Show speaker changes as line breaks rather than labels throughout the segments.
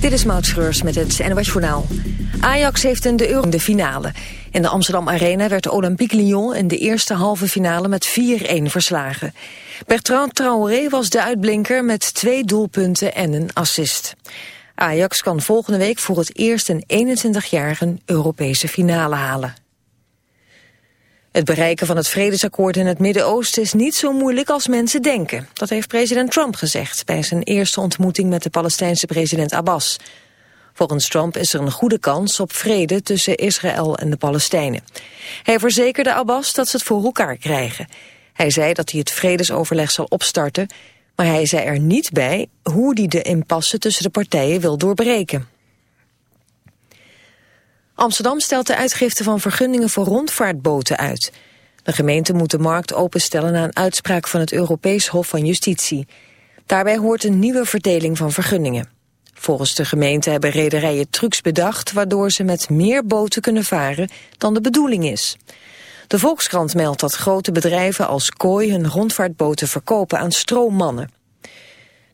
Dit is Maud Schreurs met het NOS Journaal. Ajax heeft in de Euro de finale. In de Amsterdam Arena werd Olympique Lyon in de eerste halve finale met 4-1 verslagen. Bertrand Traoré was de uitblinker met twee doelpunten en een assist. Ajax kan volgende week voor het eerst in 21 jaar Europese finale halen. Het bereiken van het vredesakkoord in het Midden-Oosten is niet zo moeilijk als mensen denken. Dat heeft president Trump gezegd bij zijn eerste ontmoeting met de Palestijnse president Abbas. Volgens Trump is er een goede kans op vrede tussen Israël en de Palestijnen. Hij verzekerde Abbas dat ze het voor elkaar krijgen. Hij zei dat hij het vredesoverleg zal opstarten, maar hij zei er niet bij hoe hij de impasse tussen de partijen wil doorbreken. Amsterdam stelt de uitgifte van vergunningen voor rondvaartboten uit. De gemeente moet de markt openstellen na een uitspraak van het Europees Hof van Justitie. Daarbij hoort een nieuwe verdeling van vergunningen. Volgens de gemeente hebben rederijen trucs bedacht... waardoor ze met meer boten kunnen varen dan de bedoeling is. De Volkskrant meldt dat grote bedrijven als Kooi... hun rondvaartboten verkopen aan stroommannen.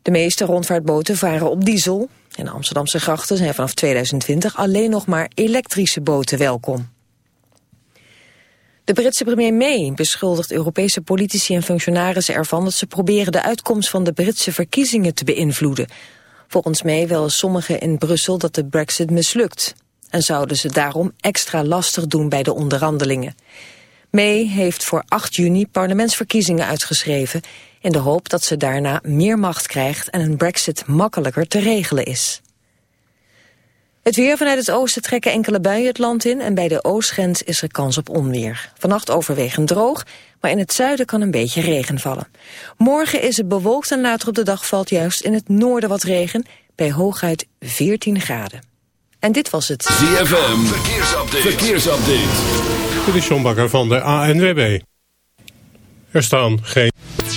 De meeste rondvaartboten varen op diesel... In de Amsterdamse grachten zijn vanaf 2020 alleen nog maar elektrische boten welkom. De Britse premier May beschuldigt Europese politici en functionarissen ervan dat ze proberen de uitkomst van de Britse verkiezingen te beïnvloeden. Volgens May willen sommigen in Brussel dat de brexit mislukt en zouden ze daarom extra lastig doen bij de onderhandelingen. May heeft voor 8 juni parlementsverkiezingen uitgeschreven in de hoop dat ze daarna meer macht krijgt en een brexit makkelijker te regelen is. Het weer vanuit het oosten trekken enkele buien het land in... en bij de oostgrens is er kans op onweer. Vannacht overwegend droog, maar in het zuiden kan een beetje regen vallen. Morgen is het bewolkt en later op de dag valt juist in het noorden wat regen... bij hooguit 14 graden. En dit was het.
ZFM, verkeersupdate. verkeersupdate.
Dit is John Bakker van de ANWB. Er staan geen...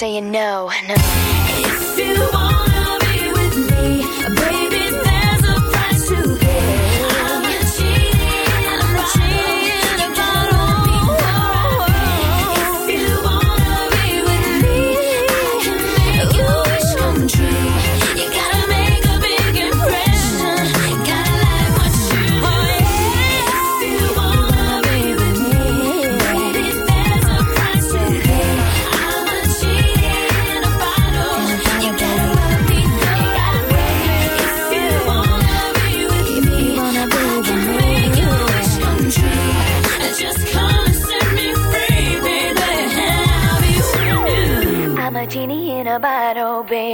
saying no, no.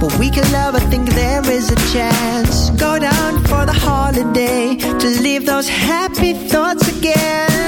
But we can love, I
think there is a chance. Go down for the holiday to
leave those happy thoughts again.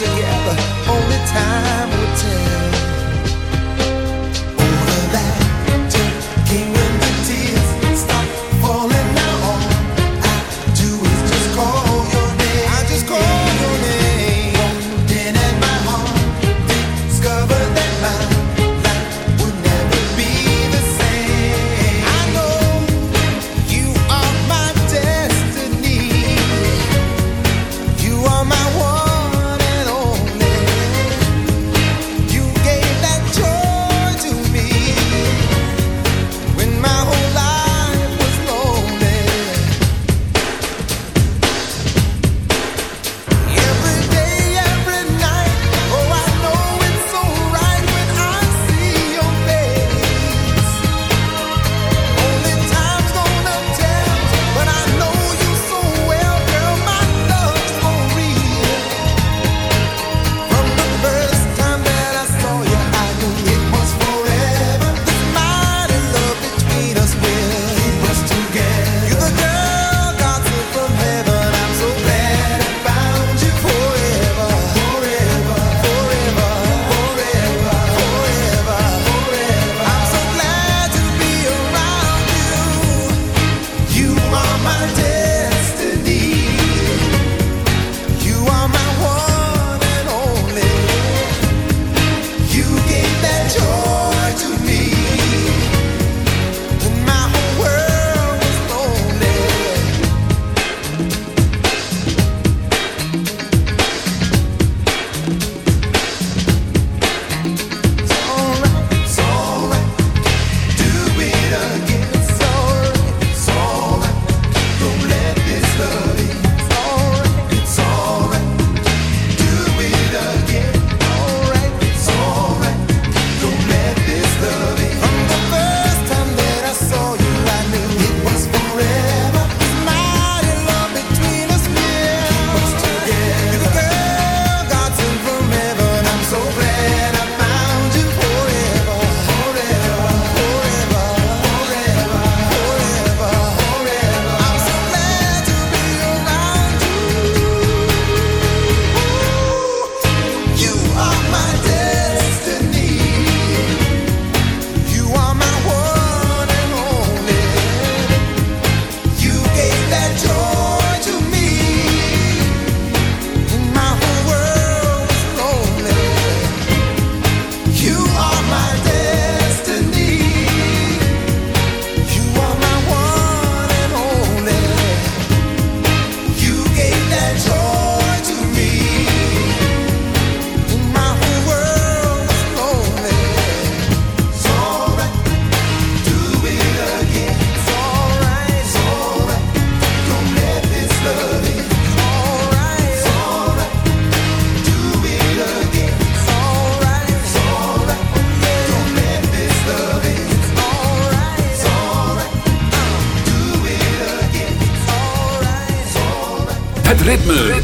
together,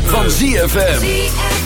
van ZFM.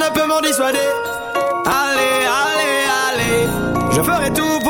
ne peut m'en dissuader. Allez, allez, allez, je ferai tout pour.